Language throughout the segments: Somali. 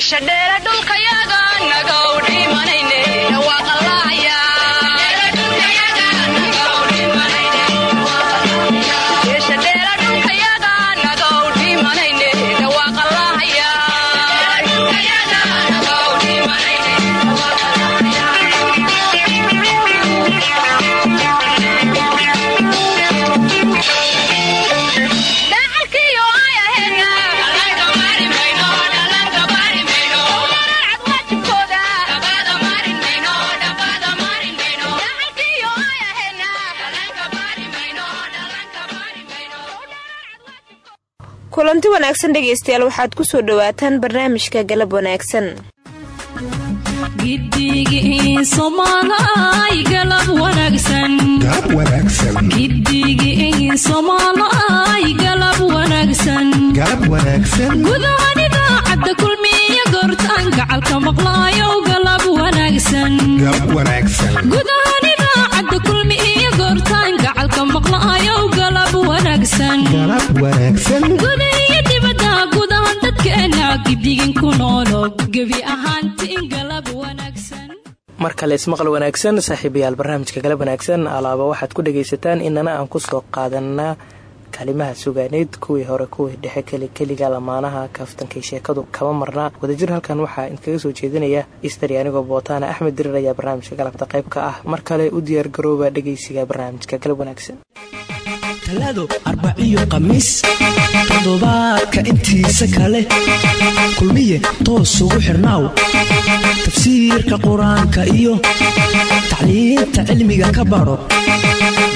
kulanti wanaagsan dhegaystayaal waxaad ku soo dhowaataan barnaamijka galab wanaagsan. Gacalka maqlaayow galab wanaagsangudahan mar kale ismaqal wanaagsan saaxiibayaal barnaamijka galab wanaagsan alaaba waxaad ku dhagaysataan inana aan ku soo qaadanaa kalimaha sugaaneyd kuwii hore kuwii dhexe keli keliga lamaanaha kaaftankay sheekadu kama marnaa wadajir halkan waxaa idinkaga soo jeedinaya istari anigoo bootaana axmed dirir ayaa barnaamijka galabta qayb ka ah. Mar kale u diyaargarooba dhegaysiga barnaamijka galab wanaagsan talaado arbaciyo khamiis toddobaadka intiisa kale. Kulmiye toos ugu xirnaaw. Tafsiirka qur'aanka iyo tacliinta cilmiga ka baro.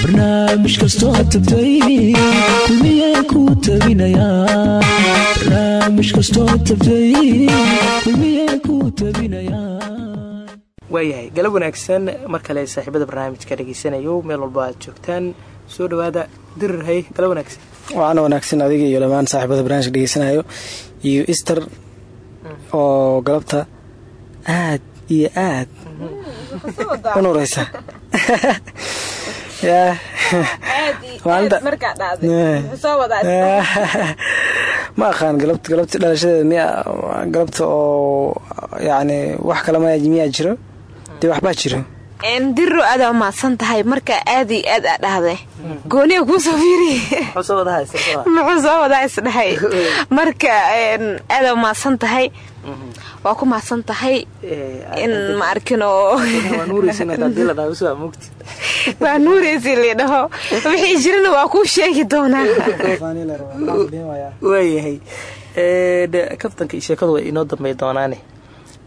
Barnaamij kastoo tabtay kulmiyee kuu tabinayaa waayahay galab wanaagsan. Mar kale saaxiibada barnaamijka dhegaysanayo meel walba aad joogtaan soo dhawaada dirirhay galab wanaagsan. Waxaana wanaagsan adiga iyo dhammaan saaxiibada barnaamijka dhegeysanayo iyo easter oo galabta aad iyo aad u nuureysa ma aqaan galabta galabta dhalashadeeda miya galabta oo yacni wax kale ma miyaa jiro? Dee waxbaa jiro dirro aadaa umahadsan tahay marka aad iyo aad aa dhahday gooniya kuusoo fiiri. Muxuu soo wadaa isdhahay marka aadaa umahadsan tahay waa ku mahadsan tahay in ma arkin oo waa nuureysi lidhaho wixii jirana waa kuu sheegi doonaa. Waayahay kaftanka sheekadu way inoo dambay doonaane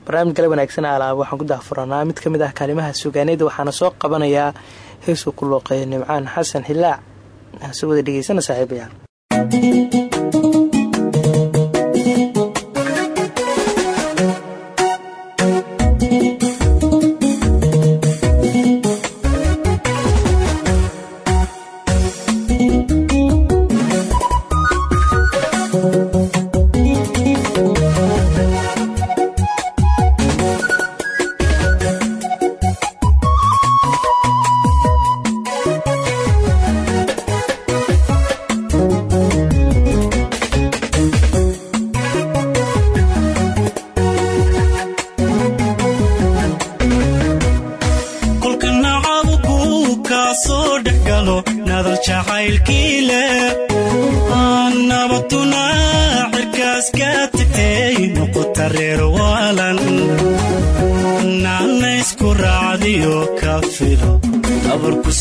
barnaamij gala wanaagsan alaaba waxaan ku dahfuranaa mid ka mid ah kaalimaha sugaaneyda waxaana soo qabanayaa heesuu ku looqeeya nimcaan xasan xilaac. Hase wada dhegeysana saaxiibayaal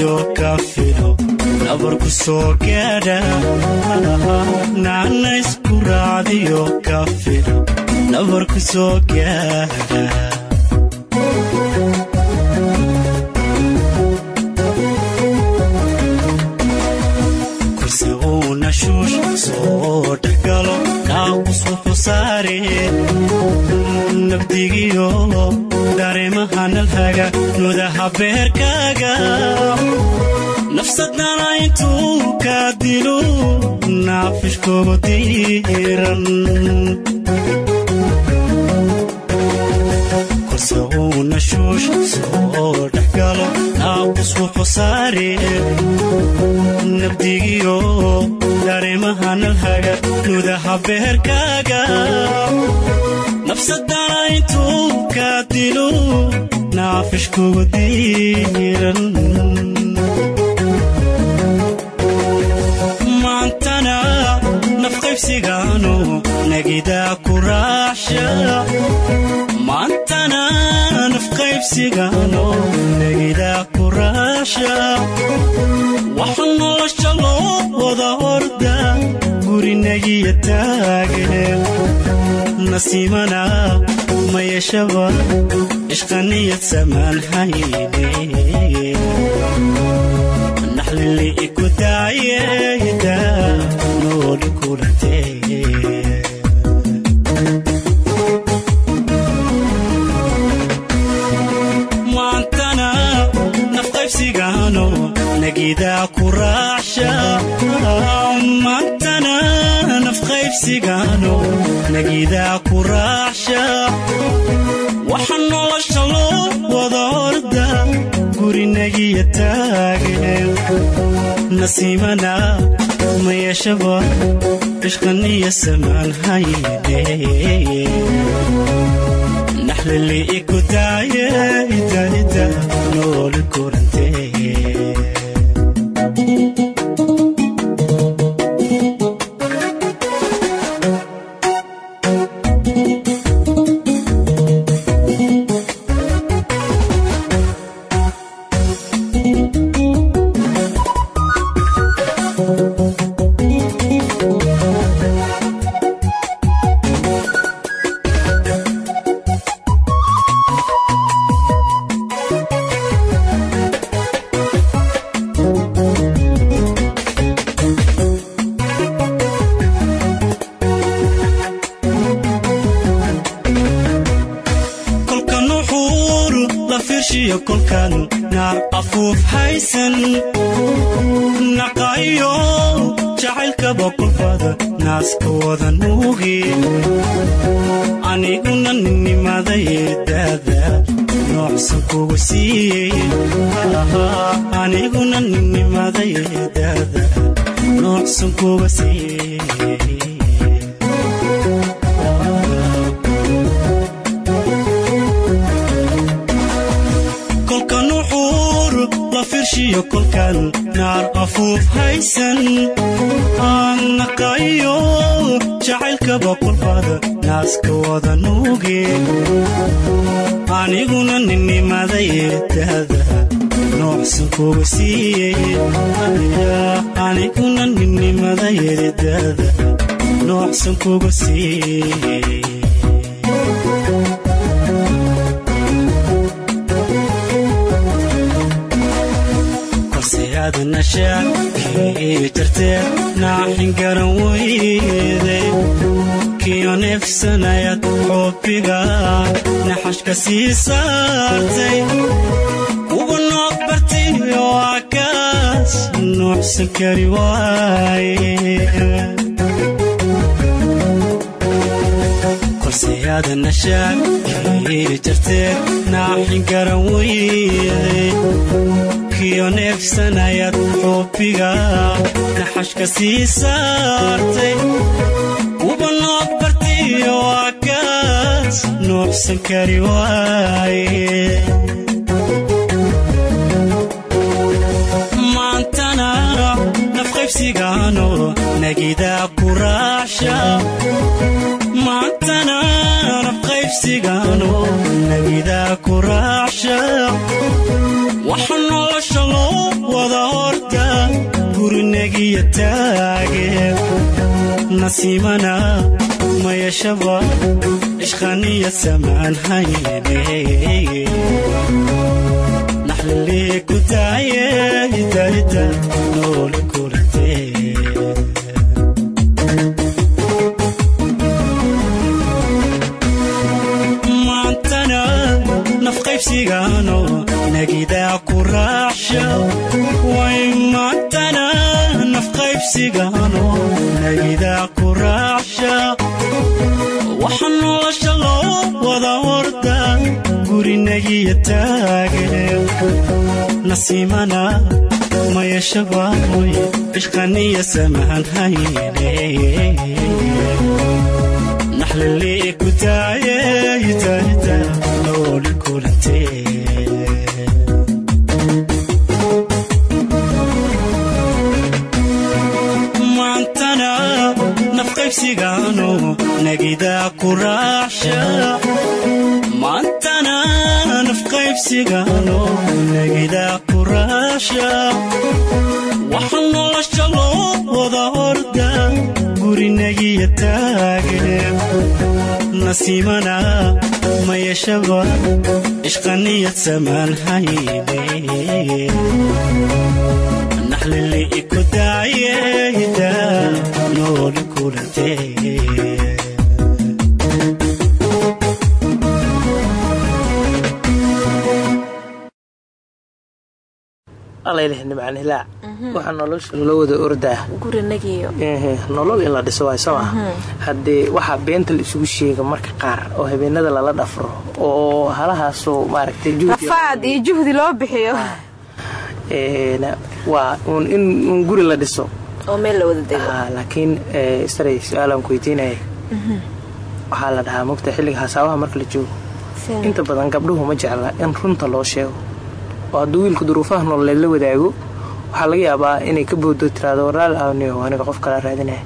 iyo ka fido nabarku soo gaadha nacnaysku raacdiyo ka fido nabarku soo gaadha nabdigiyo dareemaha nalhaga nudaha beerkaaga nafsadana intuu kaa dilo naafishkoogu diiran. Korse uu nashuush soo dhexgalo naaqus wuxuu saare nabdigiyo dareemaha nalhaga nudaha beerkaaga nafsadana intuu dilo naafishkugu diiran. Maantana nafqaybsigaano nagidaa ku raaxsha maantana nafqaybsigaano nagidaa ku raaxsha waxa nolosha loo wada orda gurinagiya taage nasiimana ma yeeshaba ishqaniyad samaan hayne naxlili iku daayeda nooli kulantee maantana nafqaybsigaano nagidaa ku maantana nafqaybsigaano nagidaa ku raaxsha waxa nolosha loo wada orda gurinagiya taage nasiimana ma yeeshaba ishqaniya samaan hayne naxlili iku daayeda nooli kulantee saartay. Ugu nooq bartay oo akaas kiyo neefsanayad xoobiga naxashka sii saartay nuuxsan kari waaye maantana nafqaybsigaano nagidaa ku raaxsha maantana nafqaybsigaano nagidaa ku raaxsha waxa nolosha loo wada horta sheegiyo taageer nasiimana ma yeeshaba ishqaniya samaan hayde naxlilee ku taaye darita nool kurate maantana nafqaybsigaano nagida nagidaa ku raacsha waxa nolosha loo wada horda gurinagiya taagane nasiimana mayashabaamoy ishqaniya samahan hayne. Naxlili ku taayeytaita nooli kulantee nafqaybsigaano nagidaa ku raacsha maantana nafqaybsigaano nagidaa ku raacsha waxa nolosha loo wada horda gurinagiya taagane nasiimana mayashaba ishqaniyad samaan hayne naxlili iku nooli kulantee alayleh nimcan hilaac waxaa nolosha wada ordaa nolol in la dhiso waay soo ah haddee waxaa beenta la isugu sheega marka qaar oo habeenada lala dhafro oo halahaasoo maaragtay juhdi rafaad iyo juhdi loo bixiyo waa uun in uun guri la dhiso oo meel la wada dego. Ah, laakiin eh, istray su'aalaan ku weydiinaya waxaa la dhahaa mogta xilliga hasaabaha marka la joogo. Inta badan gabdhuhu ma jecla in runta loo sheego. Oo hadduu wiilku duruufaha nololeed la wadaago waxaa laga yaabaa inay ka booddo tiraado waraal aaniyo aniga qof kala raadinaya.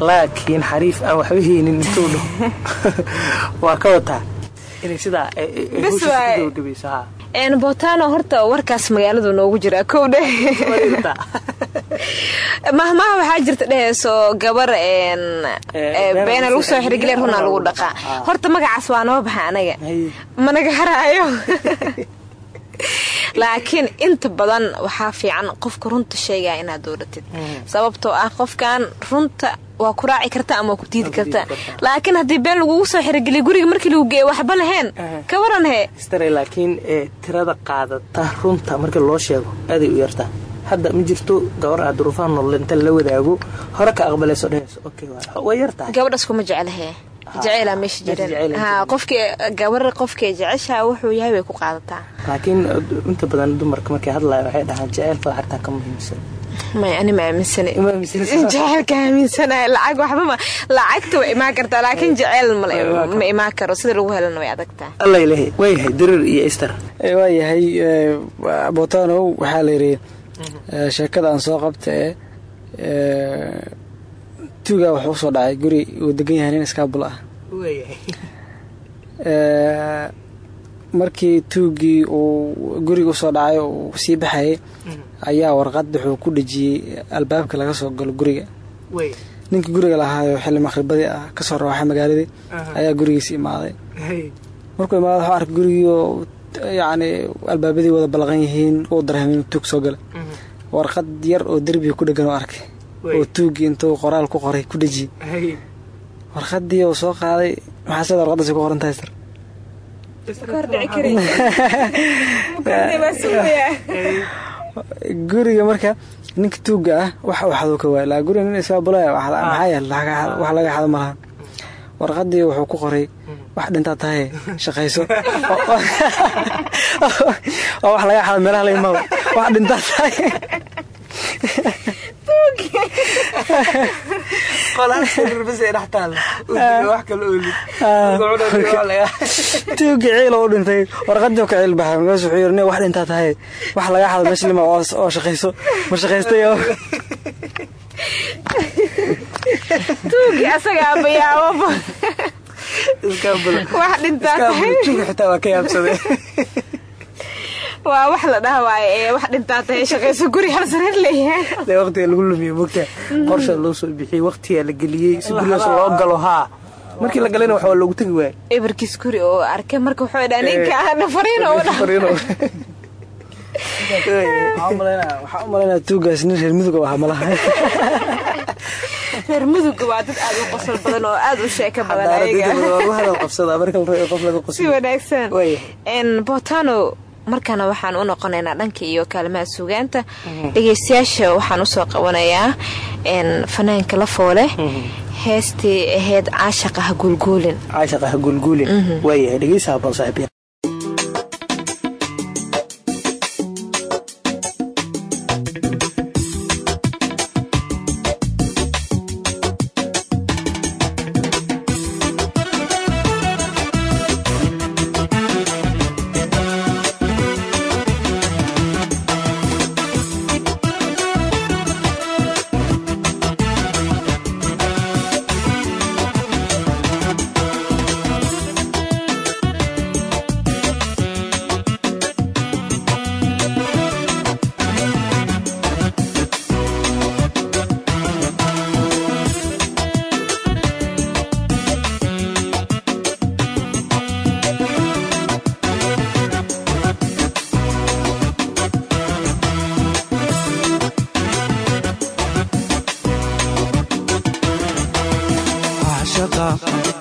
Laakiin xariif aan waxba haynin intuu dhaho waa ka wataa. Inay sidaa ay- ay- botano horta warkaas magaaladu noogu jiraa kow dheh mahmaha waxaa jirta dheheyso gabar een beena lagu soo xirigeliya runaa lagu dhaqaa Ah. horta magacaas waa noo baxa anaga. Managa haraayo? Laakiin inta badan waxaa fiican qofka runta sheegaya inaad dooratid. Sababtoo ah qofkan runta waa ku raaci karta ama waa ku diidi karta. Laakiin haddii been lagugu soo xirigeliya guriga markii lagu geeyo waxba lahayn Aha. ka waran he istare laakiin tirada qaadata runta marka loo sheego aaday u yartaa hadda ma jirto gabar aad duruufaha nolol inta la wadaago. Hore ka aqbalayso dhehayso way yartahay gabadhaas kuma jeclahe jaceylaa meesha jaceyl jiran. qofkii gabar qofkii jeceshaa wuxuu yahay way ku qaadataa. Laakiin inta badan dumarka markay hadlaya waxay dhahaan jaceylka lacagtaa ka muhiimsan may ani ma aaminsana Ma aaminsana. jaceylka aaminsanahay lacag waxba ma lacagta way imaan kartaa laakiin imaan ma imaan karo. Sida lagu helana way adagtaa. Waayahay dirir iyo ister waayahay eh, botanow waxaa la yidhi eh, sheekada aan soo qabta ee eh, tuugaa wuxuu u soo dhacay guri uu degan yahay nin iskaabul ah. Markii tuugii uu guriga u soo dhacay oo uu sii baxayay ayaa warqad wuxuu ku dhejiyey albaabka laga soo galo guriga. Way ninkii guriga lahaayo xilli maqribadii ah ka soo rooxay magaaladii ayaa gurigiisi imaaday. Hay markuu imaado wuxuu arkay gurigii oo yacni albaabadii wada balaqan yihiin uu dareemay inuu tuug soo galay warqad yar oo derbiga ku dhegan oo arkay. Oo tuugii intuu qoraal ku qoray ku dhejiyey. Hay warqadii uu soo qaaday maxaa sida warqadaasi ku qoran tahay sir guriga marka ninka tuuga ah wax uu xado ka laa guriga nin iskaabulaya maxaa yaal wax laga xado malaha warqadii wuxuu ku qoray wax dhintaa tahay shaqayso. Oo wax laga xado meelaha laga imaado wax dhintaa tahay tuugi ciil oo u dhintay. Warqadii ka ciil baxay markaas wuxuu yiri wax dhintaa tahay. Wax laga xado meesha lima oo shaqayso ma shaqaystay tuugi asaga abayaababa wax dhintaa tahay. Xitaa waa ka yaabsaday waa wax la dhaha waaye ee wax dhintaa tahay shaqayso guri hal sareer leeyahay. Dee waqtiga lagu lumiye mogta qorsha loo soo bixiyey waqtigaa la geliyey si gurigaas loo galo haa. Markii la galayna waxaa loogu tegi waayey. Eberkiis guri oo arkay marka wuxuu dhaa ninka ahna fariin oo dha waxaa u malaynaa tuugaas nin reer mudug oo ah malaha reer muduga waa dad aad u qosol badan oo aad u sheeka badan si wanaagsan. Botano markana waxaan u noqonaynaa dhanka iyo kaalimaha suugaanta. Dhegeystayaasha waxaan u soo qabanayaa fanaanka la foole. Heestii ahayd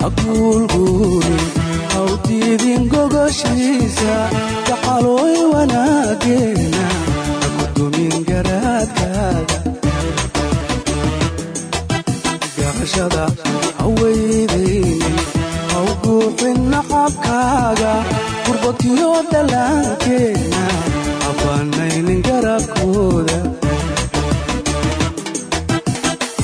akuulguuri hawtiidin gogoshiisa kaxalooy wanaageena akudumin garaadkaada garashada haweydaynin hawguuxin nacabkaaga qurbatiyo dallaankeenna habanaynin garabkooda.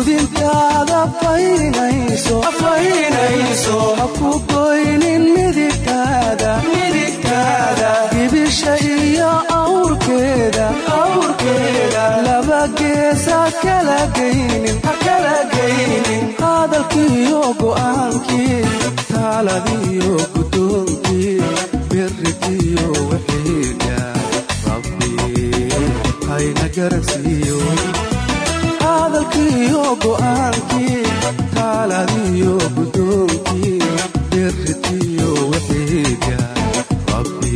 gudinkaada faynayso ha ku goynin midigtaada gibisha iyo awrkeeda laba geesa kala gaynin hadalkiiyo go'aankii taaladiyo guddoonkii berikiyo waxiiga rabbi. Hayna garabsiiyo hadalkii iyo go'aankii taaladiyo guddoonkii dirritiyo wixiiga rabbi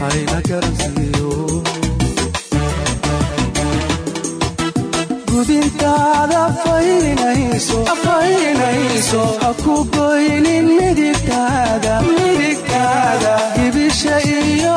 hayna garabsiiyo gudintaada faynayso ha ku goynin midigtaada ibisha iyo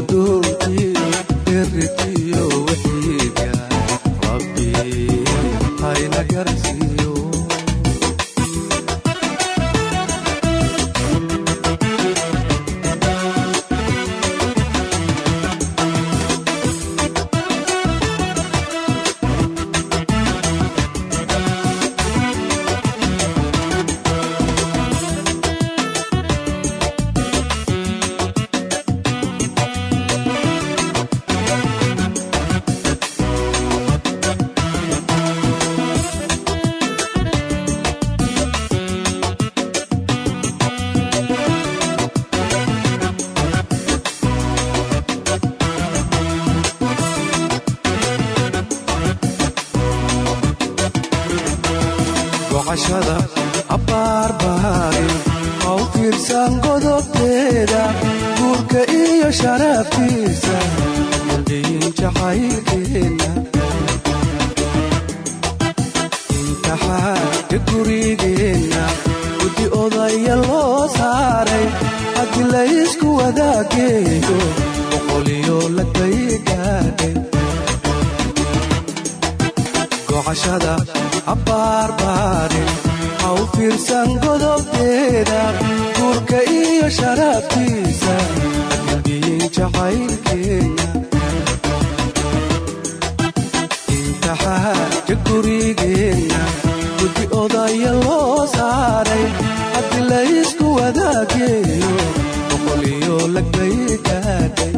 booqashada abbaarbaarin ha u fiirsan godobdeeda guurka iyo sharaabtiisa abiin jacaylkeena intaxaaja gurigeenna gudi odaya loo saaray haddii laysku wadaageeyo boqoliyo lagay gaadhay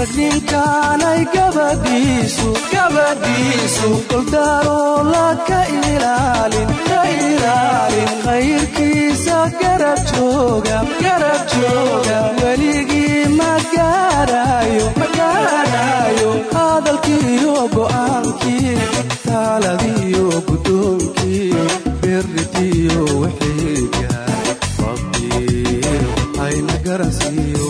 ragninkaanay gabadhiisu gabadhiisu goldaaroola ka ilaalin ka ilaalin khayrkiisa garab jooga garab jooga weligii ma gaarayo ma gaarayo hadalkiiyo go'aankii taaladiyo guddoonkii berritiyo wixii gaaray rabbi hayna garansiiyo hadalkiiyo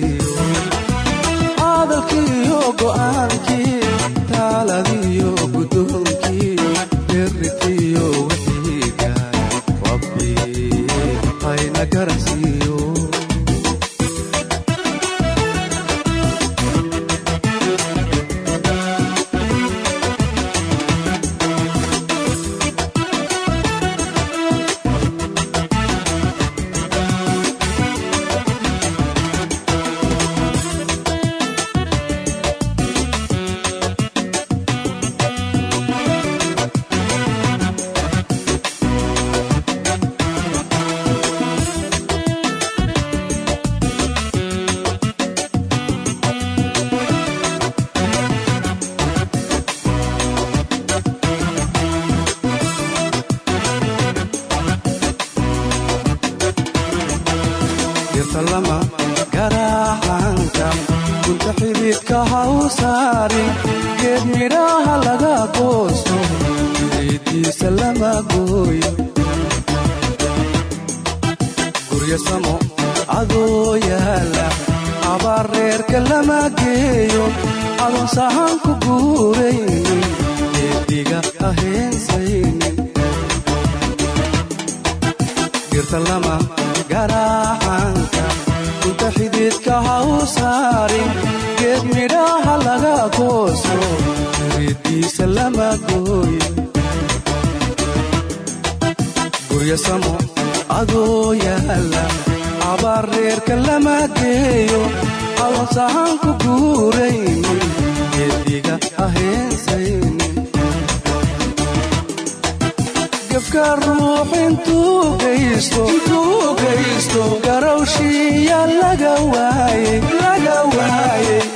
geysto garowshiya laga waayey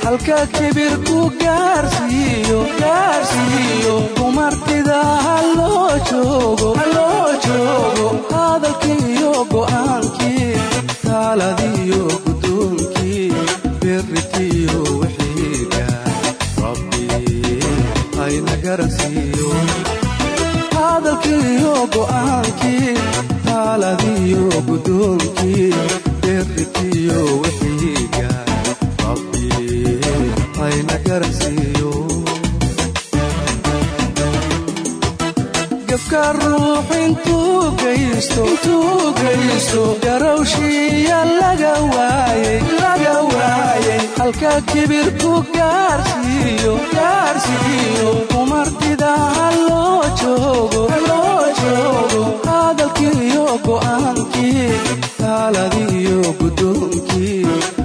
halka kibir ku gaarsiiyo dumartida ha loo joogo ha loo joogo hadalkiiyo go'aankii taaladiyo guddoonkii berritiyo wixii gaaray rabbi hayna garansiiyo hadalkiiyo go'aankii taaladiyo guddoonkii berritiyo wixii gaaray rabbi hayna garansiiyo gefka ruux intuu geysto garowshiya laga waayey halka kibir ku gaarsiiyo dumartida ha loo joogo hadalkiiyo go'aankii taaladiyo guddoonkii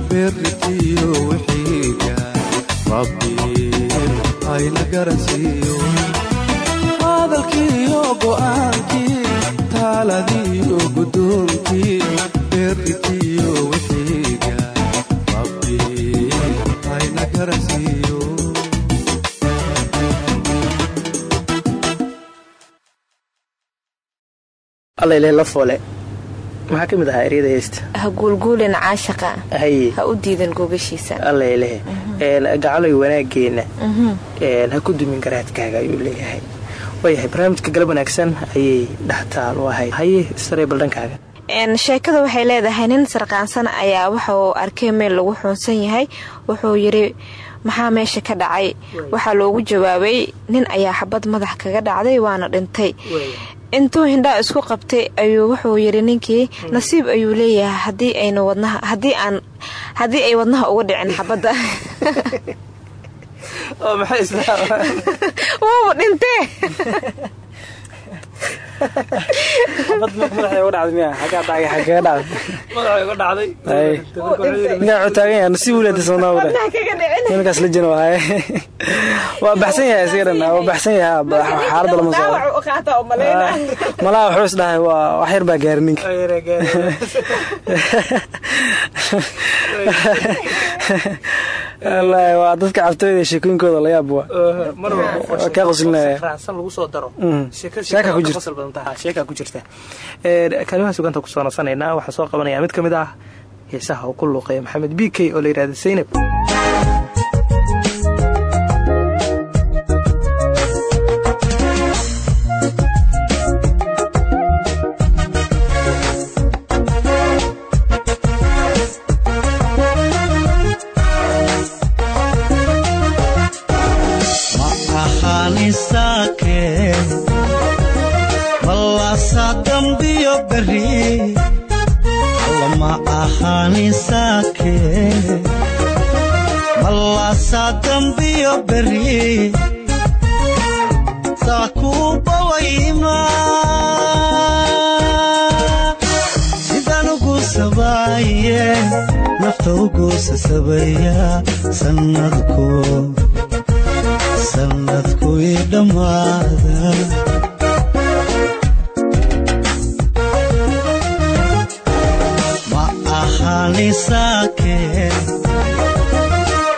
berritiyo wixii gaaray rabbi hayna garansiiyo hadalkiiyo go'aankii taaladiyo guddoonkii berritiyo wixii gaaray rabbi hayna foole. Maxaa ka mid ahaa eryada heesta. Ha guulguulin caashaqa. Haye ha u diidan gogashiisa. Allalehe gacaloy wanaageena ha ku dumin garaadkaaga ayuu leeyahay waayahay barnaamijka galab wanaagsan ayay dhextaal u ahayd. Haye istaree baldhankaaga sheekada waxay leedahay nin sarqaansan ayaa waxa uu arkay meel lagu xuunsan yahay. Wuxuu yiri maxaa meesha ka dhacay? Waxaa loogu jawaabay nin ayaa xabad madax kaga dhacday waana dhintay. Intuu hindhaa isku qabtay ayuu wuxuu yiri ninkii nasiib ayuu leeyahay haddii ay wadnaha uga dhicin xabadda wuuba dhintee ninkaas la jino waaye waa baxsan yahay isaga dhan waa baxsan yahay. Xaaladda lama malaha wuxuu is dhahay waa wax yar baa gaari ninka wallaahi waa dadka cabtooyda sheekooyinkooda la yaab waa. Kaa qoslinaya sheeka ku jirta. kalimaha suganta ku soo nasanaynaa waxaa soo qabanaya mid ka mid ah heesaha uu ku luuqeeya maxamed b k oo la yidhahda saynab malaasaa dambiyo beri. Saa kuubawayma sidaan ugu sabaaye nafta ugu sasabaya sannadku sannadku ii dhammaada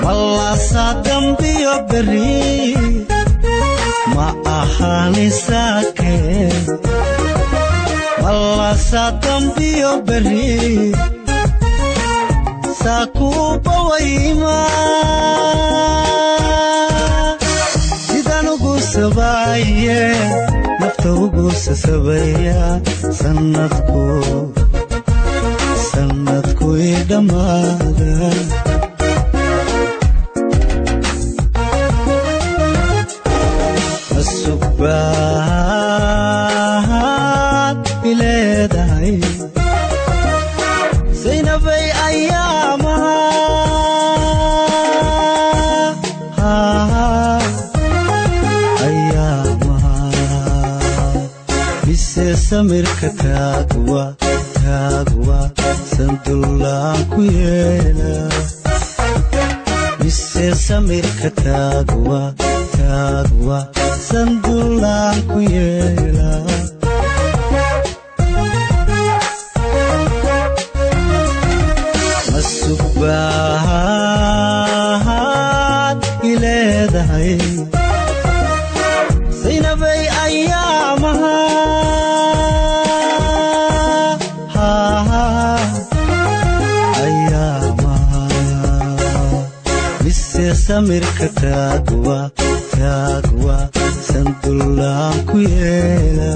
malaasaa dambiyo beri ma ahaani saake. Malaasaa dambiyo beri saa kuubawayma sidaan ugu sabaaye nafta ugu sasabaya sannadku sannadku yeela taagwa taagwa sandulaan ku yeela taagwa taagwa sandullaan ku yeela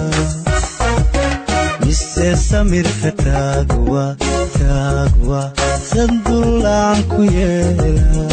mise samirka taagwa taagwa sandullaan ku yeela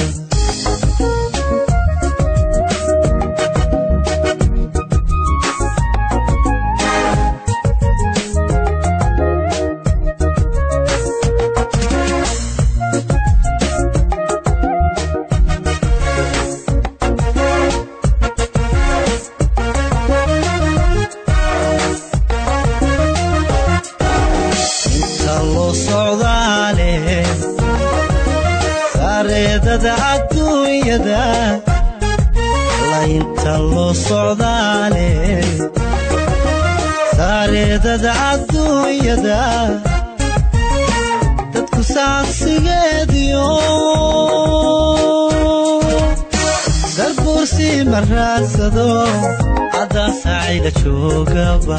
joogaba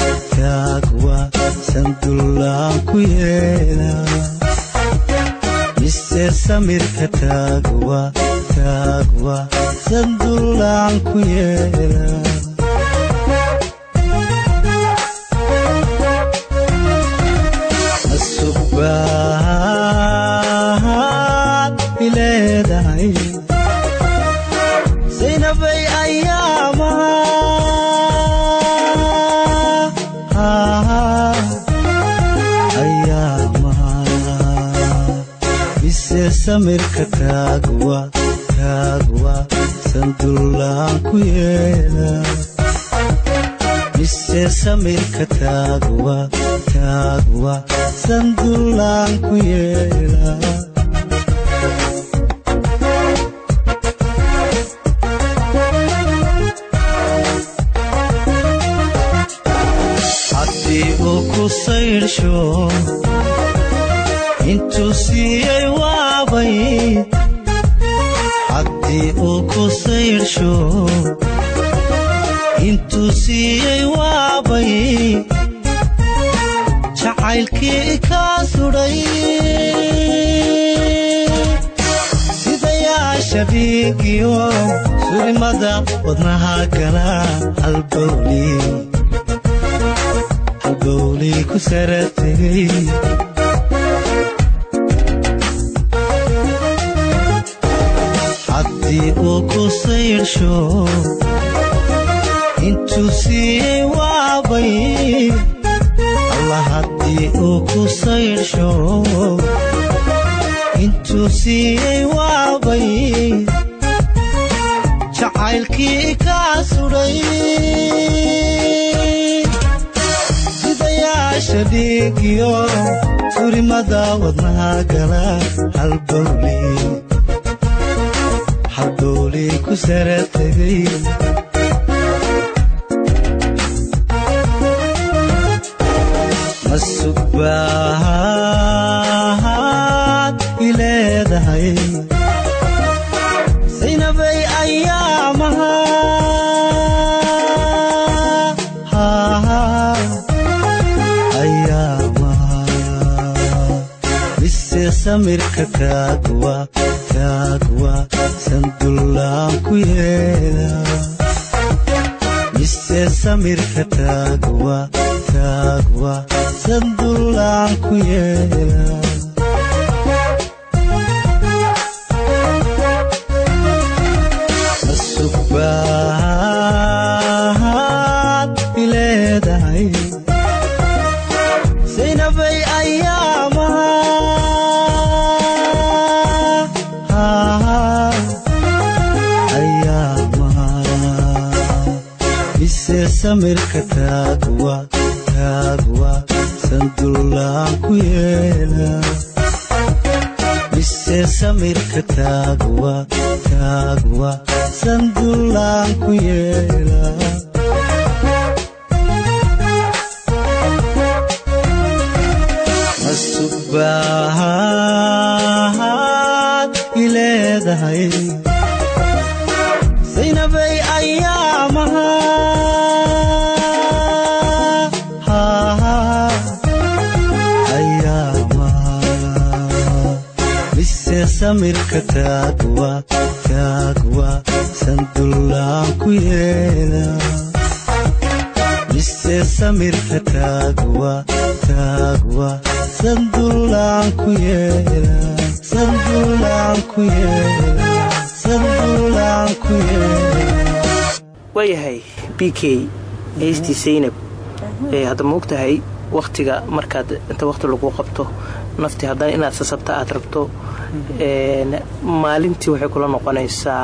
sandullaan ku yeela mise samirka taagwa taagwa sandullaan ku yeela mise samirka taagwa taagwa sandullaan ku yeela. Mise samirka taagwa taagwa sandullaan ku yeela sidayaasha dhiigiyo surimada wadnaha gala halbowli ku sara tegay haddii uu ku saydhsho intuu siiyey waabay allah haddii uu ku saydhsho intuu siiyey waabay jacaylkii kaa sudhay sidayaasha dhiigiyo surimada wadnaha gala halbowli halbowli ku sara tegay. Masugbahaad mise samirka taagwa taagwa sandullaan ku yeela mise samirka taagwa taagwa sandullaan ku yeela samirka taagwa taagwa sandullaan ku yeela mise samirka taagwa taagwa sandullaan ku yeela masugbahaad ileedahay ayaamaha mise samirka taagwa taagwa sandulaan ku yeela mise samirka taagwa taagwa sandulaan ku yeela sandulaan ku yeela sandulaan ku yeela waayahay b k heystii saynab ee hadda ma ogtahay wakhtiga markaad inta wakhti lagu qabto nafti haddana inaad sasabta aad rabto maalintii waxay kula noqonaysaa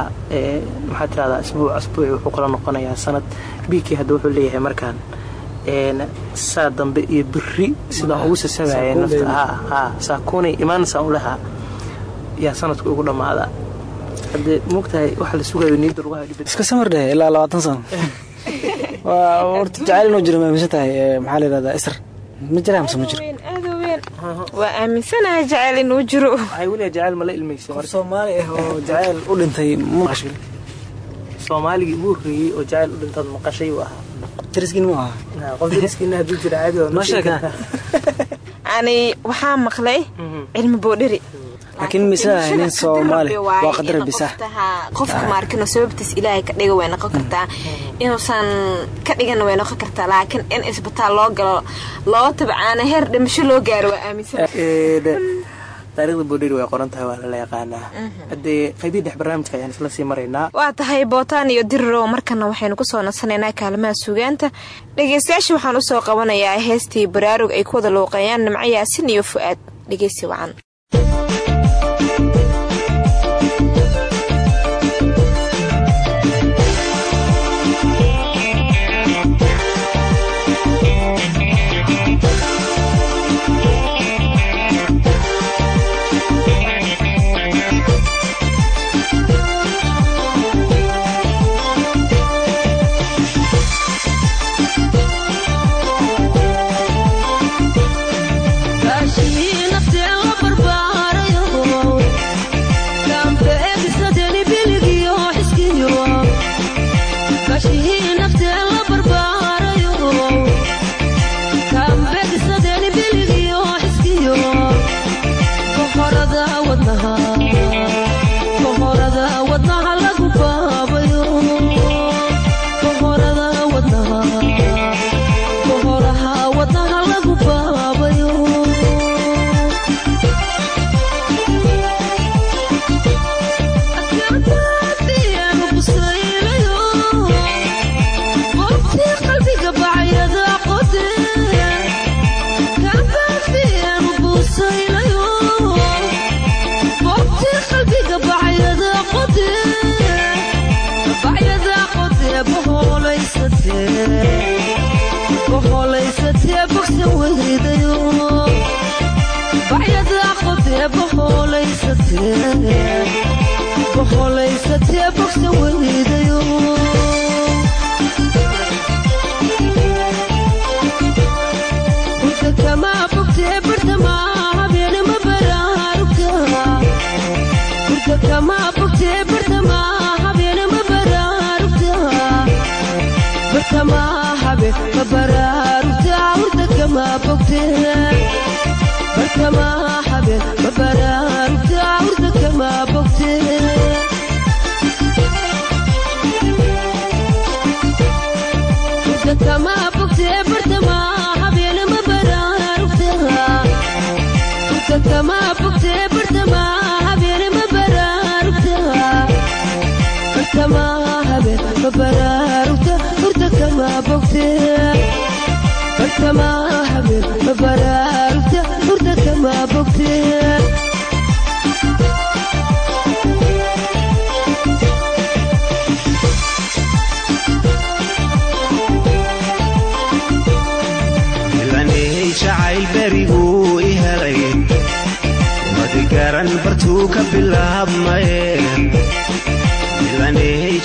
maxaa tirahdaa isbuuc asbuuci wuxuu kula noqonayaa sanad b k hadda wuxuu leeyahay markaan saa dambe iyo biri sidaan ugu sasabaya nafta saakuunay imaanaysaa ulahaa yaa sanadku ugu dhammaada hadee mogtahay waxa la sugayo niyadda lagu hayo iska samar dheh ilaa labaatan sano waa horta jacayl inuu jiro ma aaminsan tahay maxaa la yidhahdaa isr ma jiraa mise ma jiro waa aaminsanahay jacayl inuu jiro. Ah oo jacayl u dhintay ma maqashay soomaaligii ugu horreeyey oo jacayl u dhintaad maqashay uu ahaa sheegaa ani waxaa maqlay cilmi boodheri laakiin misaha nin soomaali? waa qadar bisa qofka maarkino sababtiis ilaahay ka dhiga way noqon kartaa inuusan ka dhigana way noqon kartaa laakiin in isbitaal loo galo loo tabcaana heer dhimasho loo gaaro waa aaminsan. Taarikhda boodheri way qoran tahay waa lala yaqaanaa. Haddee qaybii dhex barnaamijka ayaan isla sii maraynaa waa tahay bootaan iyo dirirow markana waxaynu ku soo nasanaynaa kaalimaha suugaanta. Dhegeystayaasha waxaan u soo qabanayaa heestii baraarug ay ku wada luuqeeyaan nimco yaasin iyo fu-aad. Dhegeysi wacan bogsa come on mabaraarugta hurda kama bogte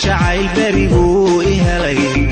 jacayl beriguu i i helay.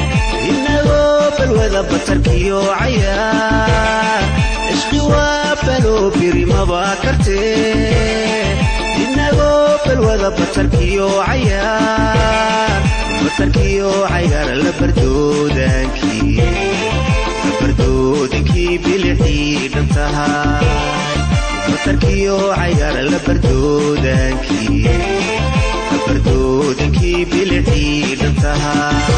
biri maba kartee inagoo balwada batarkiyo cayaar batarkiyo cayaar la bardoodankii la bardoodankii batarkiyo cayaar la bardoodankii bardoodankii bilixii dhantahay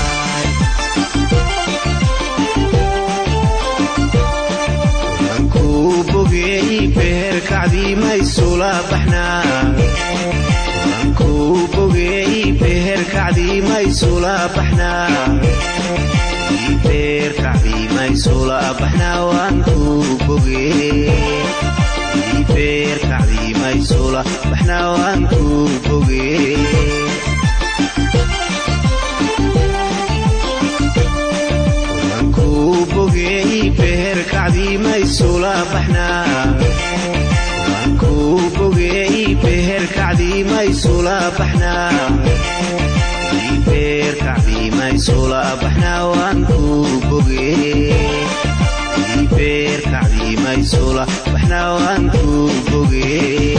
beher kacdii maysula baxnaa wankuu bogeey beher kacdii maysula baxnaa beher kacdii maysula baxnaa wankuu bogeey beer kacdii maysula baxnaa wankuu bogeey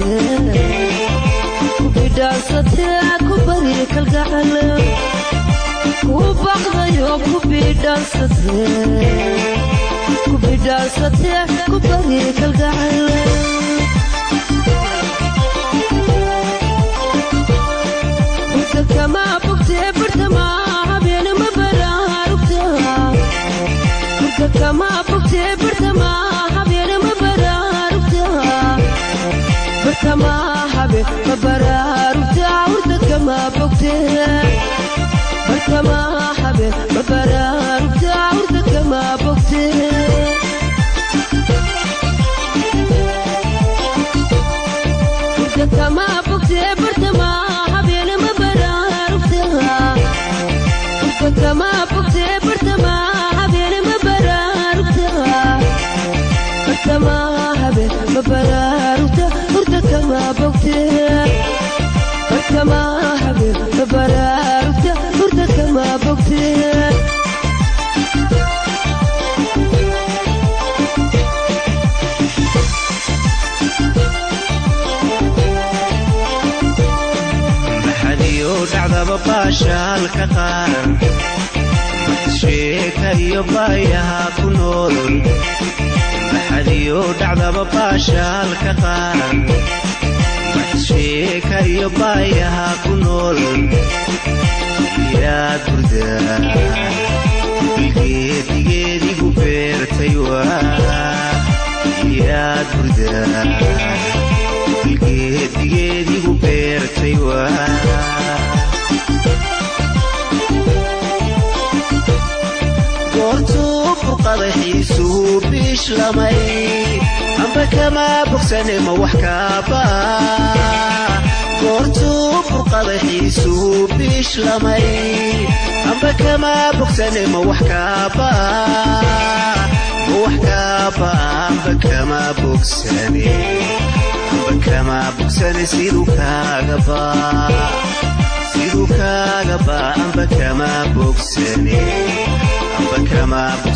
wankuu bogeey beher kacdii maysula baxnaa wankuu bogeey beher kacdii maysula baxnaa beer kacdii maysula baxnaa wankuu bogeey beer kacdii maysula baxnaa wankuu bogeey shaalka qaar sheeka iyo baayaha ku nool maxadiyo dhacdaba baashaalka qaar sheeka iyo baayaha ku nool yaad burdaa bilgeedigeedigu beertay yaad burdaa bilgeedigeedigu beertay waa burqadaxiisuu biishlamay amba kamaa bogsane ma wax kaaba goortuu burqadaxiisuu biishlamay amba kamaa bogsane ma wax kaaba ma wax kaaba amba kamaa bogsane amba kamaa bogsane siduu kaagaba siduu kaagaba amba kama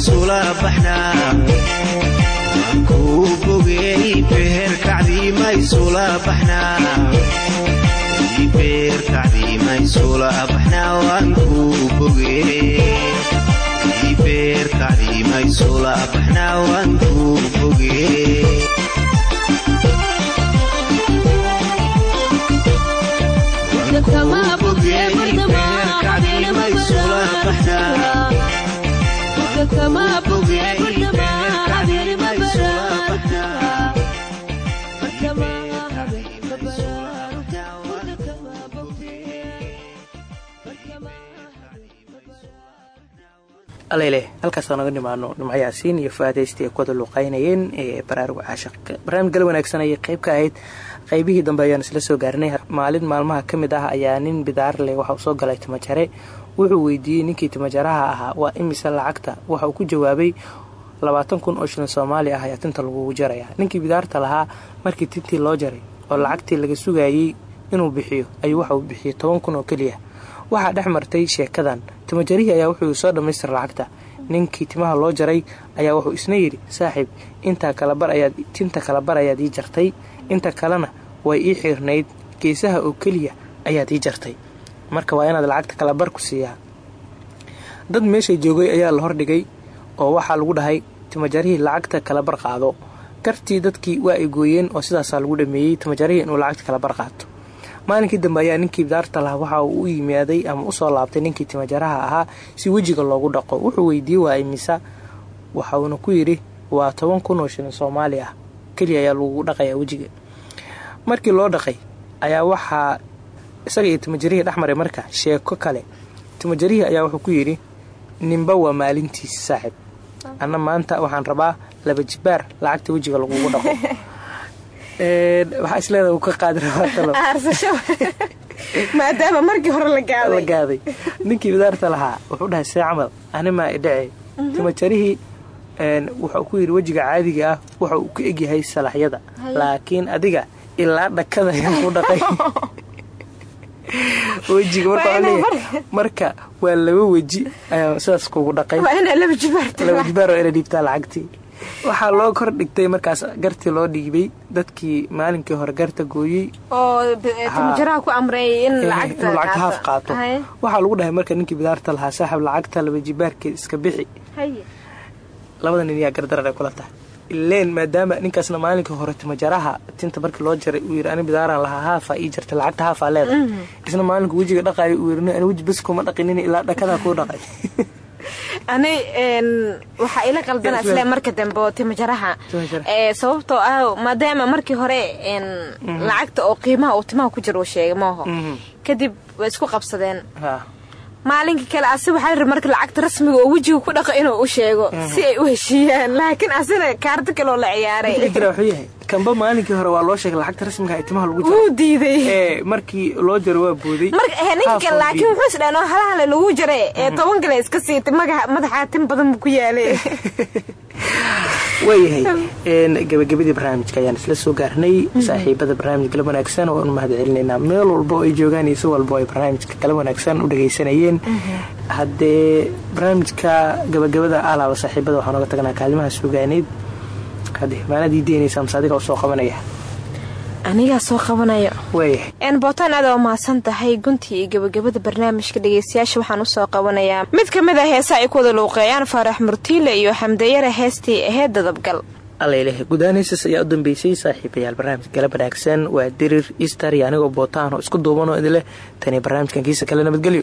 maysula baxnaa wankuu bogey beer kacdii maysula baxnaa beer kacdii maysula baxnaa wankuu bogey beer kacdii maysula baxnaa alele halkaasoo naga nimaano nimco yaasiin iyo fu-aadaysti ay kuwada luuqeynayeen ee baraaruga caashaqka barnaamij gal wanaagsan ayay qayb ka ahayd. Qaybihii dambe ayaan isla soo gaarnay. Maalin maalmaha ka mid ah ayaa nin bidaarle waxa uu soo galay timajare wuxuu weydiiyey ninkii timajaraha ahaa waa imise lacagta? Waxa uu ku jawaabay labaatan kun oo shilin soomaali ah ayaa tinta lagugu jaraya. Ninkii bidaarta lahaa markii tintii loo jaray oo lacagtii laga sugayey inuu bixiyo ayuu waxa uu bixiyey toban kun oo keliya waxaa dhex martay sheekadan timajarihii ayaa wuxuu soo dhammaystira lacagta. Ninkii timaha loo jaray ayaa wuxuu isna yidhi saaxiib tinta kalabar ayaad ii jartay inta kalena way ii xiirnayd geesaha oo keliya ayaad ii jartay marka waa inaad lacagta kalabar ku siiyaa. Dad meeshay joogay ayaa la hordhigay oo waxaa lagu dhahay timajarihii lacagta kalabar qaado. Gartii dadkii waa ay gooyeen oo sidaasaa lagu dhameeyey timajarihii inuu lacagta kalabar qaato. Maalinkii dambe ayaa ninkii bidaarta lahaa waxa uu u yimaaday ama u soo laabtay ninkii timajaraha ahaa si wejiga loogu dhaqo. Wuxuu weydiiyey waa imisa? Waxauna ku yidhi waa toban kun oo shilin soomaali ah. Keliya ayaa lagu dhaqayaa wejiga. Markii loo dhaqay ayaa waxaa isaga iyo timajarihii dhexmaray marka sheeko kale. Timajarihii ayaa wuxuu ku yidhi ninba waa maalintiisa saaxib. Anna maanta waxaan rabaa laba jibaar lacagta wejiga lagugu dhaqo. Waxaa isleeda uu ka qaadi maadaama markii hore la gaaday. Ninkii bidaarta lahaa wuxuu dhahay see camal animaa idhace timajarihii wuxuu ku yidhi wejiga caadiga ah waxa uu ka egyahay salaxyada. Laakiin adiga ilaa dhakada ayaan ku dhaqay wejiga marka waa laba weji ayaa sidaas kugu dhaqay. Laba jibaar oo ina dhiibtaa lacagtii. Waxaa loo kor dhigtay markaas gartii loo dhiibay dadkii maalinkii hore garta gooyey. Inuu lacagta haaf qaato. Waxaa lagu dhahay marka ninkii bidaarta lahaa saaxib lacagta laba jibaarkeed iska bixi. Labada nin yaa gardarar ay kula tahay ileen maadaama ninkaasna maalinkii hore timajaraha tinta markii loo jaray uu yidhi ani bidaaraan lahaa haafa ii jartay lacagta haafaa leedahay. Isna maalinku wejiga dhaqaayo uu yidhi ani weji bas kuma dhaqinin ilaa dhakadaa kuu dhaqay. Ani waxaa ila qaldana isle marka dambe oo timajaraha. Sababtoo ah maadaama markii hore lacagta oo qiimaha uu timaha ku jira uu sheegay maaho kadib way isku qabsadeen maalinkii kale asi waxaa marka lacagta rasmiga oo wejiga ku dhaqa inuu u sheego si ay u heshiiyaan. Laakiin asina kaarto kaleoo la ciyaaray kamba maalinkii hore waa loo sheegay lacagta rasmiga ee timaha lagu ee markii loo jaro waa booday ninka kale laakiin wuxuu isdhaano halahale lagu jaray. Ee toban kale iska siitay madaxaa tin badan buu ku yaalay. Waayahay gabagabadii barnaamijka ayaan isla soo gaarnay saaxiibada barnaamij galab wanaagsan oo u mahad celinaynaa meel walba oo ay joogaan iyo si walba ay barnaamijka galab wanaagsan u dhagaysanayeen haddee barnaamijka gabagabada alaaba saaxiibada waxaan oga tagnaa kaalimaha sugaaneyd haddee maanadii deynaysa mase adiga soo qabanaya? Anigaa soo qabanayo. Waayahay bootaan aad oo mahadsan tahay guntii iyo gabagabada barnaamijka dhegeystayaasha waxaan u soo qabanayaa mid ka mid a heesa ay ku wada luuqeeyaan faarax murtiile iyo xamdayare heestii aheyd dadabgal. Allayleh gudaanaysis ayaa u dambeysay saaxiibayaal barnaamij galab wanaagsan. Waa dirir istar iyo anigoo bootaan oo isku duubanoo idinleh tani barnaamijkan kiisa kale nabadgelyo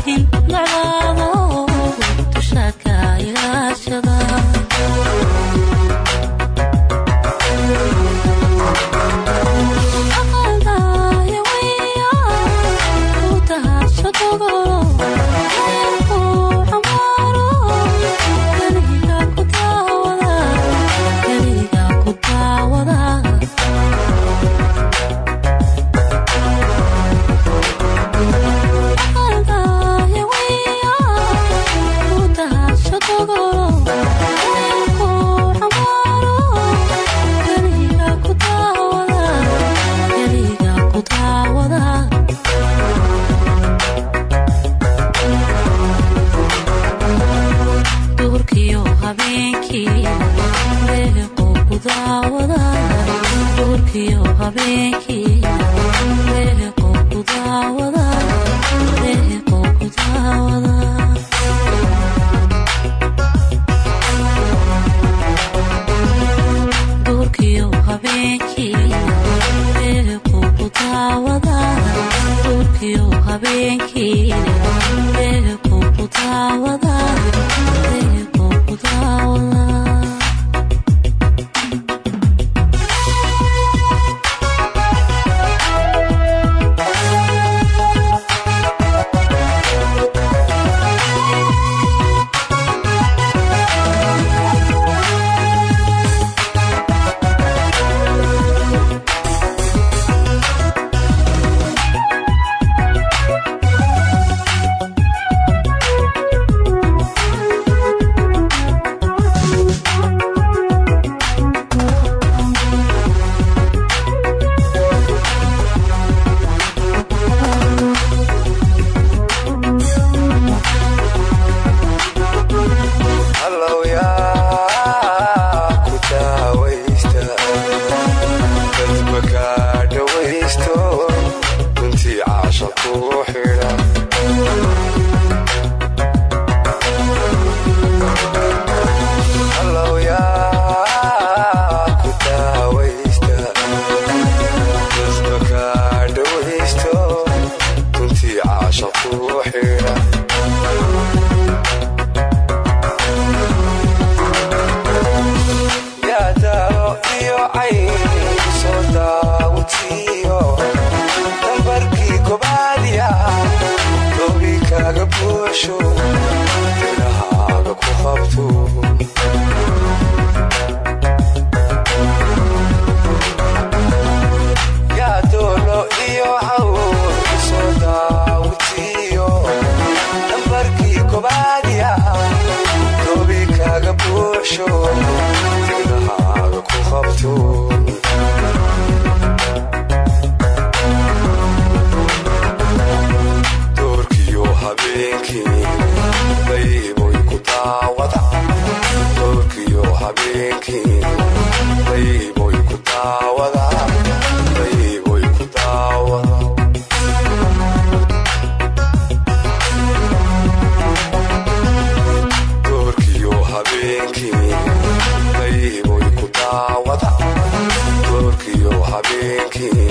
arkin timi dayboy ku daawada doorkiyo habeenkii